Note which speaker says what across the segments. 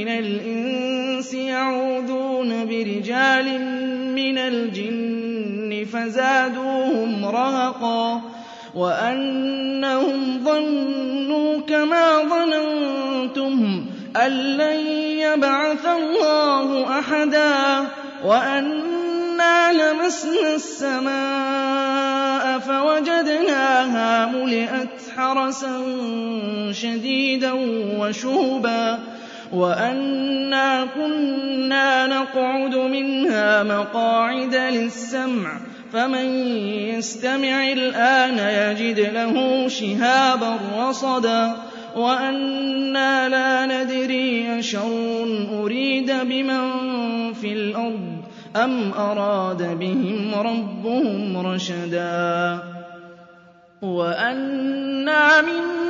Speaker 1: من الإنس يعوذون برجال من الجن فزادوهم رهقا وأنهم ظنوا كما ظننتم أن لن يبعث الله أحدا وأنا لمسنا السماء فوجدناها ملئت حرسا شديدا وشهبا وأنا كنا نقعد منها مقاعد للسمع فمن يستمع الآن يجد له شهابا رصدا وأنا لا ندري أشر أريد بمن في الأرض أم أراد بهم ربهم رشدا وأنا منا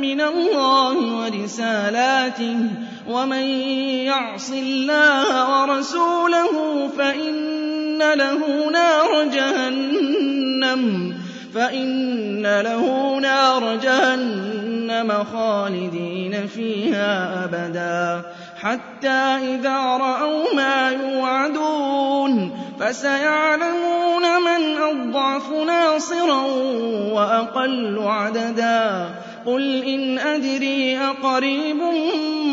Speaker 1: من الله ورسالاته ومن يعص الله ورسوله فإن له نار جهنم، فإن له نار جهنم خالدين فيها أبدا. حتى إذا رأوا ما يوعدون فسيعلمون من أضعف ناصرا وأقل عددا. قل إن أدري أقريب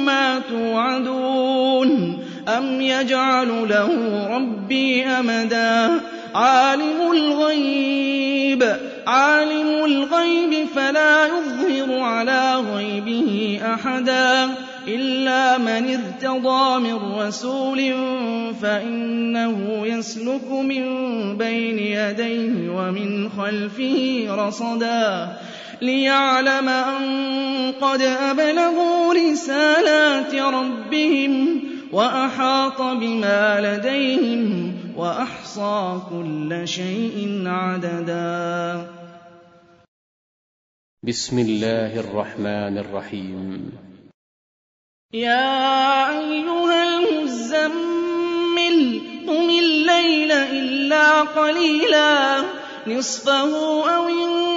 Speaker 1: ما توعدون أم يجعل له ربي أمدا؟ عالم الغيب عالم الغيب فلا يظهر على غيبه أحدا إِلَّا مَنِ ارْتَضَىٰ مِن رَّسُولٍ فَإِنَّهُ يَسْلُكُ مِن بَيْنِ يَدَيْهِ وَمِنْ خَلْفِهِ رَصَدًا. لِّيَعْلَمَ أَن قَدْ أَبْلَغُوا رِسَالَاتِ رَبِّهِمْ وَأَحَاطَ بِمَا لَدَيْهِمْ وَأَحْصَىٰ كُلَّ شَيْءٍ عَدَدًا.
Speaker 2: بسم الله الرحمن الرحيم.
Speaker 1: يا أيها المزمل قم الليل إلا قليلا. نصفه أو انقص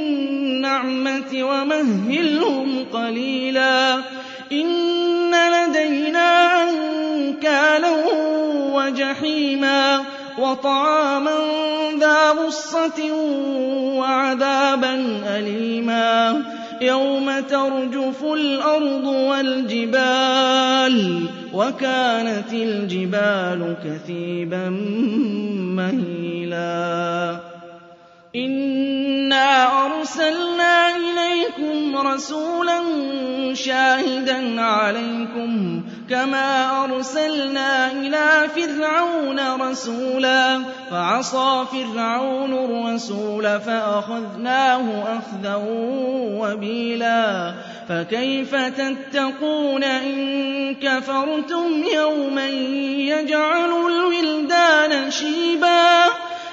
Speaker 1: النَّعْمَةِ وَمَهِّلْهُمْ قَلِيلًا. إِنَّ لَدَيْنَا أَنكَالًا وَجَحِيمًا وَطَعَامًا ذَا غُصَّةٍ وَعَذَابًا أَلِيمًا. يَوْمَ تَرْجُفُ الْأَرْضُ وَالْجِبَالُ وَكَانَتِ الْجِبَالُ كَثِيبًا مَّهِيلًا. إِنَّا أَرْسَلْنَا إِلَيْكُمْ رَسُولًا شَاهِدًا عَلَيْكُمْ كَمَا أَرْسَلْنَا إِلَىٰ فِرْعَوْنَ رَسُولًا فَعَصَىٰ فِرْعَوْنُ الرَّسُولَ فَأَخَذْنَاهُ أَخْذًا وَبِيلًا فَكَيْفَ تَتَّقُونَ إِن كَفَرْتُمْ يَوْمًا يَجْعَلُ الْوِلْدَانَ شِيبًا